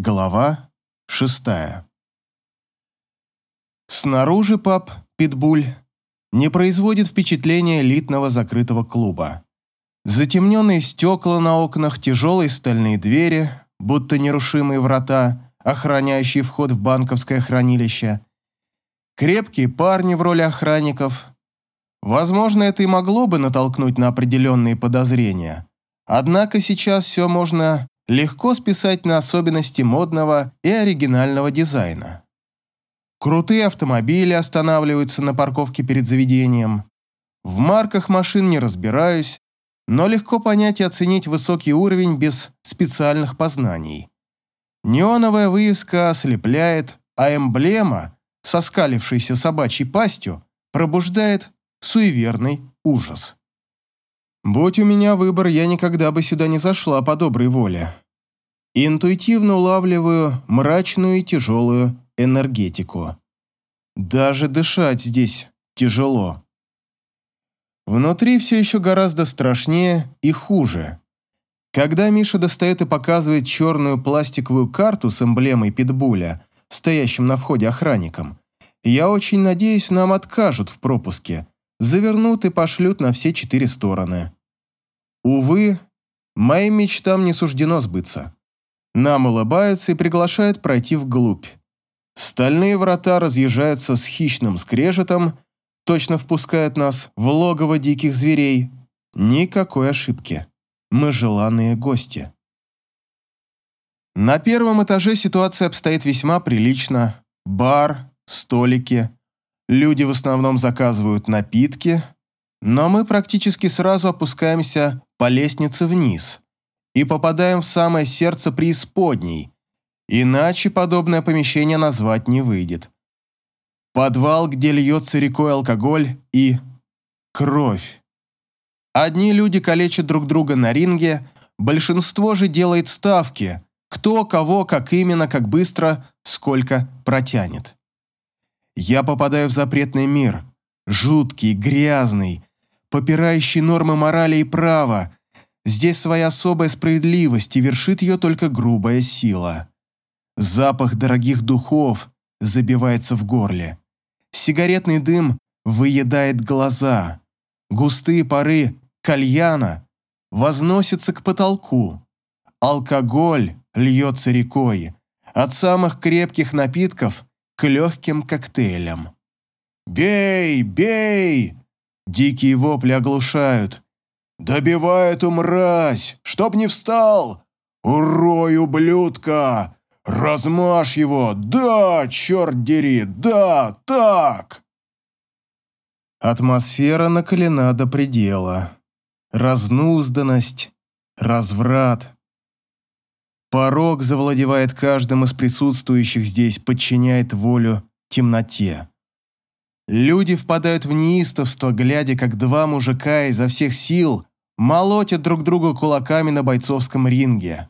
Глава шестая. Снаружи паб «Питбуль» не производит впечатления элитного закрытого клуба. Затемненные стекла на окнах, тяжелые стальные двери, будто нерушимые врата, охраняющие вход в банковское хранилище, крепкие парни в роли охранников. Возможно, это и могло бы натолкнуть на определенные подозрения. Однако сейчас все можно легко списать на особенности модного и оригинального дизайна. Крутые автомобили останавливаются на парковке перед заведением. В марках машин не разбираюсь, но легко понять и оценить высокий уровень без специальных познаний. Неоновая вывеска ослепляет, а эмблема, со скалившейся собачьей пастью, пробуждает суеверный ужас. Будь у меня выбор, я никогда бы сюда не зашла по доброй воле. Интуитивно улавливаю мрачную и тяжелую энергетику. Даже дышать здесь тяжело. Внутри все еще гораздо страшнее и хуже. Когда Миша достает и показывает черную пластиковую карту с эмблемой питбуля, стоящим на входе охранником, я очень надеюсь, нам откажут в пропуске, завернут и пошлют на все четыре стороны. Увы, моим мечтам не суждено сбыться. Нам улыбаются и приглашают пройти вглубь. Стальные врата разъезжаются с хищным скрежетом, точно впускают нас в логово диких зверей. Никакой ошибки. Мы желанные гости. На первом этаже ситуация обстоит весьма прилично. Бар, столики. Люди в основном заказывают напитки, но мы практически сразу опускаемся по лестнице вниз и попадаем в самое сердце преисподней. Иначе подобное помещение назвать не выйдет. Подвал, где льется рекой алкоголь и кровь. Одни люди калечат друг друга на ринге, большинство же делает ставки, кто, кого, как именно, как быстро, сколько протянет. Я попадаю в запретный мир, жуткий, грязный, попирающий нормы морали и права. Здесь своя особая справедливость, и вершит ее только грубая сила. Запах дорогих духов забивается в горле. Сигаретный дым выедает глаза. Густые пары кальяна возносятся к потолку. Алкоголь льется рекой. От самых крепких напитков к легким коктейлям. «Бей! Бей!» Дикие вопли оглушают. «Добивай эту мразь! Чтоб не встал! Урой, ублюдка! Размажь его! Да, черт дери! Да, так!» Атмосфера накалена до предела. Разнузданность, разврат. Порог завладевает каждым из присутствующих здесь, подчиняет волю темноте. Люди впадают в неистовство, глядя, как два мужика изо всех сил молотят друг друга кулаками на бойцовском ринге.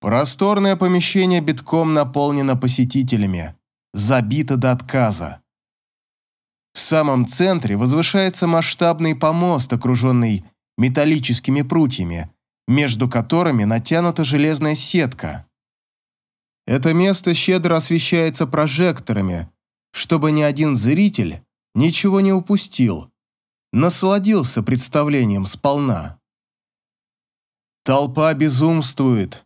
Просторное помещение битком наполнено посетителями, забито до отказа. В самом центре возвышается масштабный помост, окруженный металлическими прутьями, между которыми натянута железная сетка. Это место щедро освещается прожекторами, чтобы ни один зритель ничего не упустил, насладился представлением сполна. Толпа безумствует.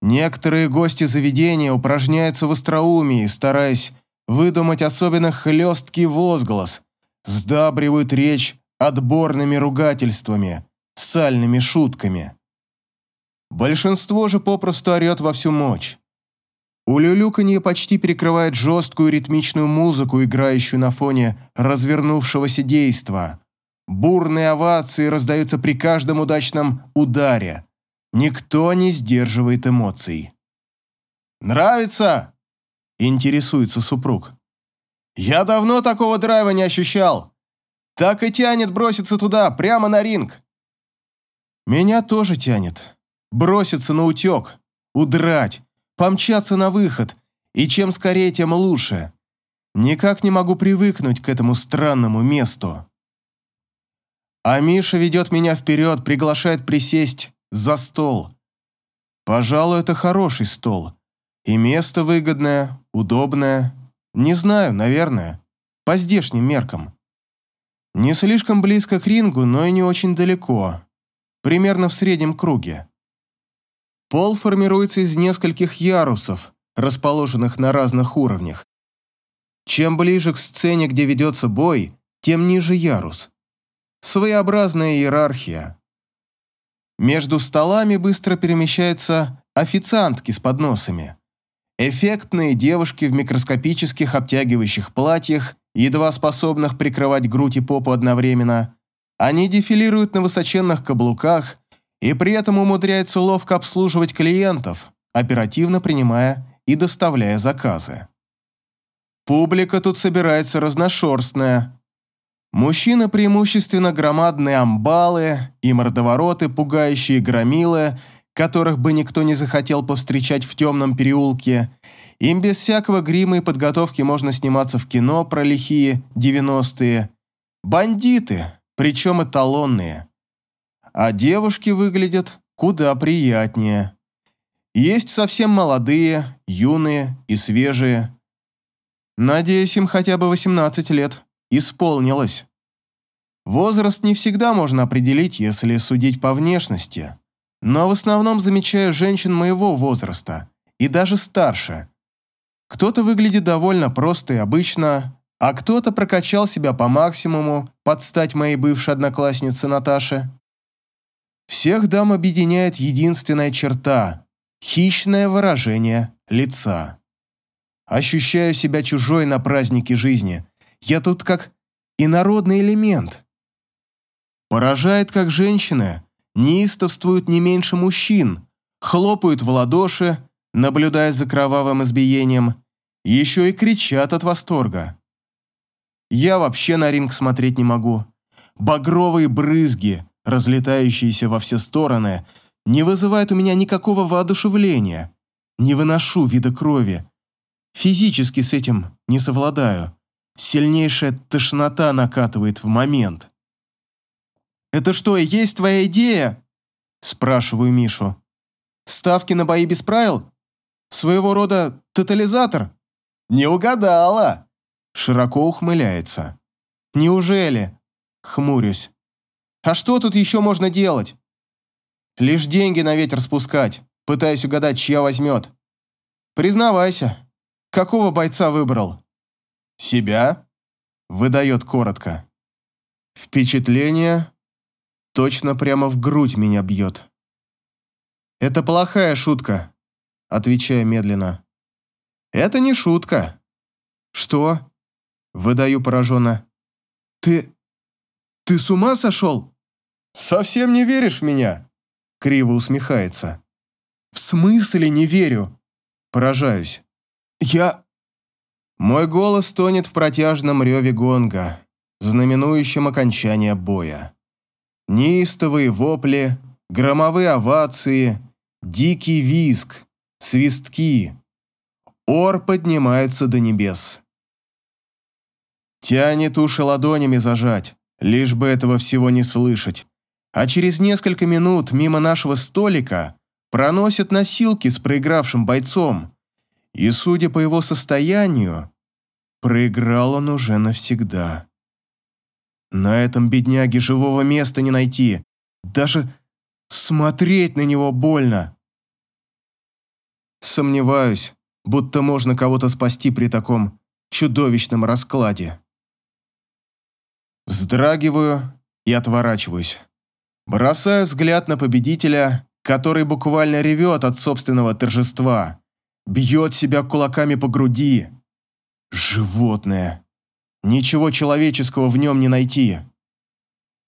Некоторые гости заведения упражняются в остроумии, стараясь выдумать особенно хлесткий возглас, сдабривают речь отборными ругательствами, сальными шутками. Большинство же попросту орет во всю мощь. Улюлюканье почти перекрывает жесткую ритмичную музыку, играющую на фоне развернувшегося действа. Бурные овации раздаются при каждом удачном ударе. Никто не сдерживает эмоций. «Нравится?» – интересуется супруг. «Я давно такого драйва не ощущал. Так и тянет броситься туда, прямо на ринг». «Меня тоже тянет. Броситься на утек, удрать, помчаться на выход, и чем скорее, тем лучше. Никак не могу привыкнуть к этому странному месту. А Миша ведет меня вперед, приглашает присесть за стол. Пожалуй, это хороший стол. И место выгодное, удобное. Не знаю, наверное. По здешним меркам. Не слишком близко к рингу, но и не очень далеко. Примерно в среднем круге. Пол формируется из нескольких ярусов, расположенных на разных уровнях. Чем ближе к сцене, где ведется бой, тем ниже ярус. Своеобразная иерархия. Между столами быстро перемещаются официантки с подносами. Эффектные девушки в микроскопических обтягивающих платьях, едва способных прикрывать грудь и попу одновременно. Они дефилируют на высоченных каблуках и при этом умудряются ловко обслуживать клиентов, оперативно принимая и доставляя заказы. Публика тут собирается разношерстная. Мужчины преимущественно громадные амбалы и мордовороты, пугающие громилы, которых бы никто не захотел повстречать в темном переулке. Им без всякого грима и подготовки можно сниматься в кино про лихие 90-е. Бандиты, причем эталонные. А девушки выглядят куда приятнее. Есть совсем молодые, юные и свежие. Надеюсь, им хотя бы 18 лет. Исполнилось. Возраст не всегда можно определить, если судить по внешности. Но в основном замечаю женщин моего возраста и даже старше. Кто-то выглядит довольно просто и обычно, а кто-то прокачал себя по максимуму под стать моей бывшей однокласснице Наташе. Всех дам объединяет единственная черта хищное выражение лица. Ощущаю себя чужой на празднике жизни. Я тут как инородный элемент. Поражает, как женщины неистовствуют не меньше мужчин, хлопают в ладоши, наблюдая за кровавым избиением, еще и кричат от восторга. Я вообще на ринг смотреть не могу. Багровые брызги, разлетающиеся во все стороны – не вызывает у меня никакого воодушевления. Не выношу вида крови. Физически с этим не совладаю. Сильнейшая тошнота накатывает в момент. «Это что, и есть твоя идея?» Спрашиваю Мишу. «Ставки на бои без правил? Своего рода тотализатор?» «Не угадала!» Широко ухмыляется. «Неужели?» Хмурюсь. «А что тут еще можно делать? Лишь деньги на ветер спускать, пытаясь угадать, чья возьмет. Признавайся, какого бойца выбрал? Себя? Выдает коротко. Впечатление точно прямо в грудь меня бьет. Это плохая шутка, отвечаю медленно. Это не шутка. Что? Выдаю пораженно. Ты... ты с ума сошел? Совсем не веришь в меня? Криво усмехается. «В смысле не верю?» Поражаюсь. «Я...» Мой голос тонет в протяжном реве гонга, знаменующем окончание боя. Неистовые вопли, громовые овации, дикий визг, свистки. Ор поднимается до небес. Тянет уши ладонями зажать, лишь бы этого всего не слышать а через несколько минут мимо нашего столика проносят носилки с проигравшим бойцом. И, судя по его состоянию, проиграл он уже навсегда. На этом бедняге живого места не найти. Даже смотреть на него больно. Сомневаюсь, будто можно кого-то спасти при таком чудовищном раскладе. Вздрагиваю и отворачиваюсь. Бросаю взгляд на победителя, который буквально ревет от собственного торжества, бьет себя кулаками по груди. Животное. Ничего человеческого в нем не найти.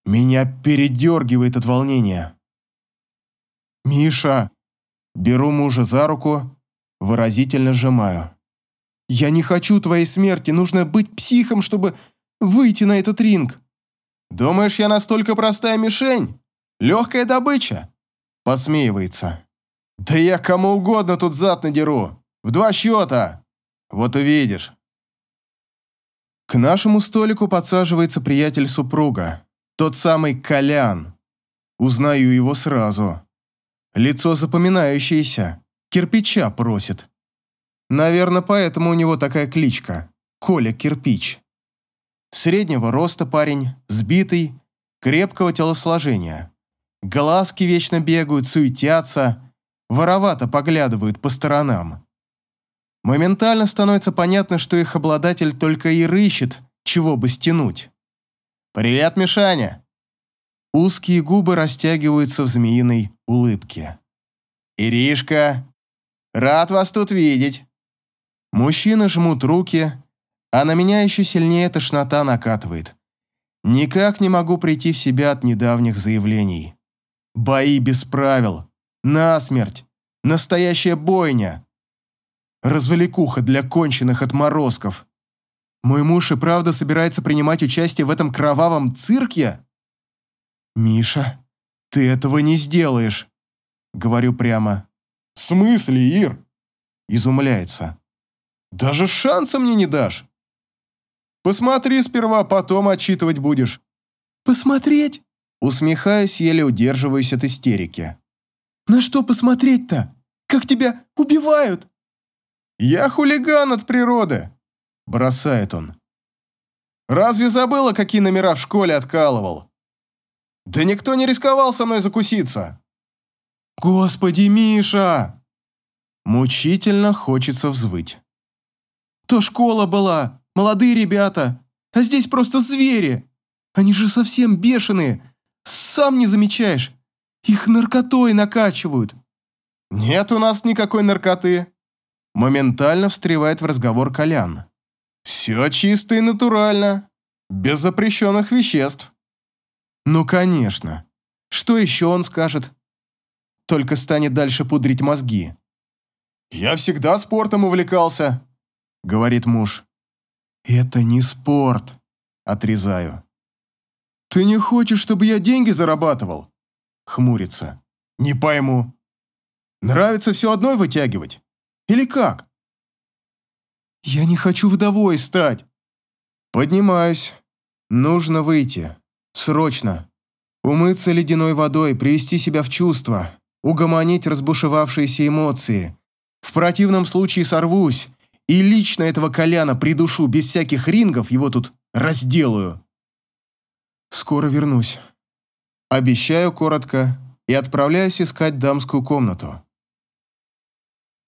Меня передергивает от волнения. «Миша!» Беру мужа за руку, выразительно сжимаю. «Я не хочу твоей смерти, нужно быть психом, чтобы выйти на этот ринг». «Думаешь, я настолько простая мишень?» Легкая добыча!» Посмеивается. «Да я кому угодно тут зад надеру. В два счета. Вот увидишь». К нашему столику подсаживается приятель супруга. Тот самый Колян. Узнаю его сразу. Лицо запоминающееся. Кирпича просит. Наверное, поэтому у него такая кличка – Коля Кирпич. Среднего роста парень, сбитый, крепкого телосложения. Глазки вечно бегают, суетятся, воровато поглядывают по сторонам. Моментально становится понятно, что их обладатель только и рыщет, чего бы стянуть. «Привет, Мишаня!» Узкие губы растягиваются в змеиной улыбке. «Иришка, рад вас тут видеть!» Мужчины жмут руки, а на меня еще сильнее тошнота накатывает. Никак не могу прийти в себя от недавних заявлений. Бои без правил. Насмерть. Настоящая бойня. Разваликуха для конченых отморозков. Мой муж и правда собирается принимать участие в этом кровавом цирке? Миша, ты этого не сделаешь. Говорю прямо. В смысле, Ир? Изумляется. Даже шанса мне не дашь. Посмотри сперва, потом отчитывать будешь. Посмотреть? Усмехаюсь, еле удерживаюсь от истерики. На что посмотреть-то? Как тебя убивают? Я хулиган от природы, бросает он. Разве забыла, какие номера в школе откалывал? Да никто не рисковал со мной закуситься. Господи, Миша! Мучительно хочется взвыть. То школа была, молодые ребята, а здесь просто звери. Они же совсем бешеные, сам не замечаешь. Их наркотой накачивают. Нет у нас никакой наркоты. Моментально встревает в разговор Колян. Все чисто и натурально, без запрещенных веществ. Ну, конечно. Что еще он скажет? Только станет дальше пудрить мозги. «Я всегда спортом увлекался», — говорит муж. «Это не спорт», — отрезаю. «Ты не хочешь, чтобы я деньги зарабатывал?» Хмурится. «Не пойму. Нравится все одной вытягивать? Или как?» «Я не хочу вдовой стать!» Поднимаюсь. Нужно выйти. Срочно. Умыться ледяной водой, привести себя в чувство, угомонить разбушевавшиеся эмоции. В противном случае сорвусь и лично этого Коляна придушу, без всяких рингов его тут разделаю. Скоро вернусь. Обещаю коротко и отправляюсь искать дамскую комнату.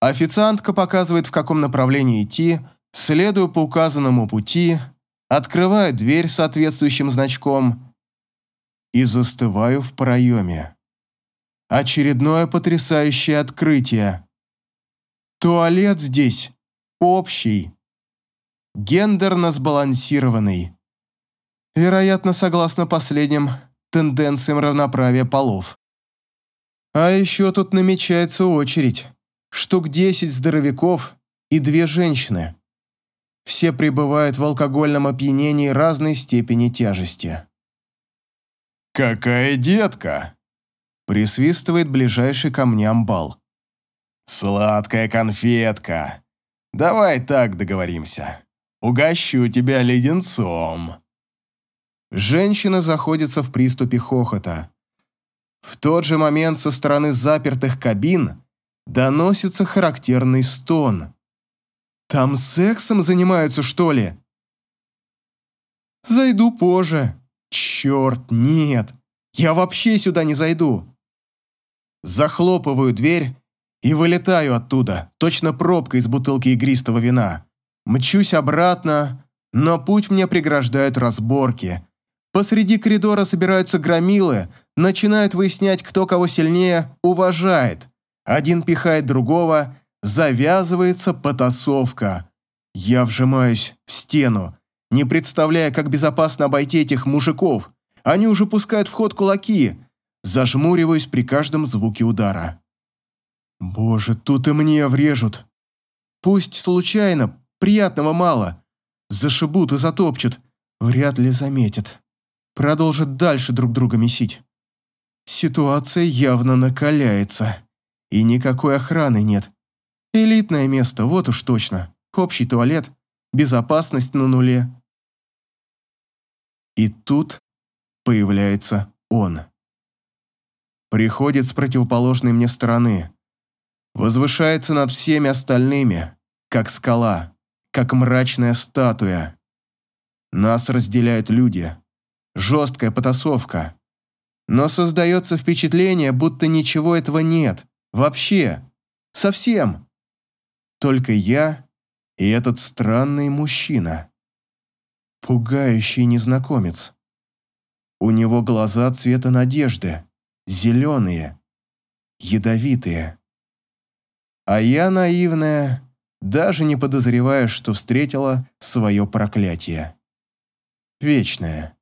Официантка показывает, в каком направлении идти, следую по указанному пути, открываю дверь соответствующим значком и застываю в проеме. Очередное потрясающее открытие. Туалет здесь общий, гендерно сбалансированный. Вероятно, согласно последним тенденциям равноправия полов. А еще тут намечается очередь. Штук десять здоровяков и две женщины. Все пребывают в алкогольном опьянении разной степени тяжести. «Какая детка!» присвистывает ближайший ко мне амбал. «Сладкая конфетка! Давай так договоримся. Угощу тебя леденцом!» Женщина заходится в приступе хохота. В тот же момент со стороны запертых кабин доносится характерный стон. «Там сексом занимаются, что ли?» «Зайду позже». «Черт, нет! Я вообще сюда не зайду!» Захлопываю дверь и вылетаю оттуда, точно пробка из бутылки игристого вина. Мчусь обратно, но путь мне преграждают разборки, Посреди коридора собираются громилы, начинают выяснять, кто кого сильнее уважает. Один пихает другого, завязывается потасовка. Я вжимаюсь в стену, не представляя, как безопасно обойти этих мужиков. Они уже пускают в ход кулаки. Зажмуриваюсь при каждом звуке удара. Боже, тут и мне врежут. Пусть случайно, приятного мало. Зашибут и затопчут, вряд ли заметят продолжат дальше друг друга месить. Ситуация явно накаляется, и никакой охраны нет. Элитное место, вот уж точно. Общий туалет, безопасность на нуле. И тут появляется он. Приходит с противоположной мне стороны. Возвышается над всеми остальными. как скала, как мрачная статуя. Нас разделяют люди. Жесткая потасовка. Но создается впечатление, будто ничего этого нет. Вообще. Совсем. Только я и этот странный мужчина. Пугающий незнакомец. У него глаза цвета надежды, зеленые, ядовитые. А я наивная, даже не подозревая, что встретила свое проклятие. Вечное.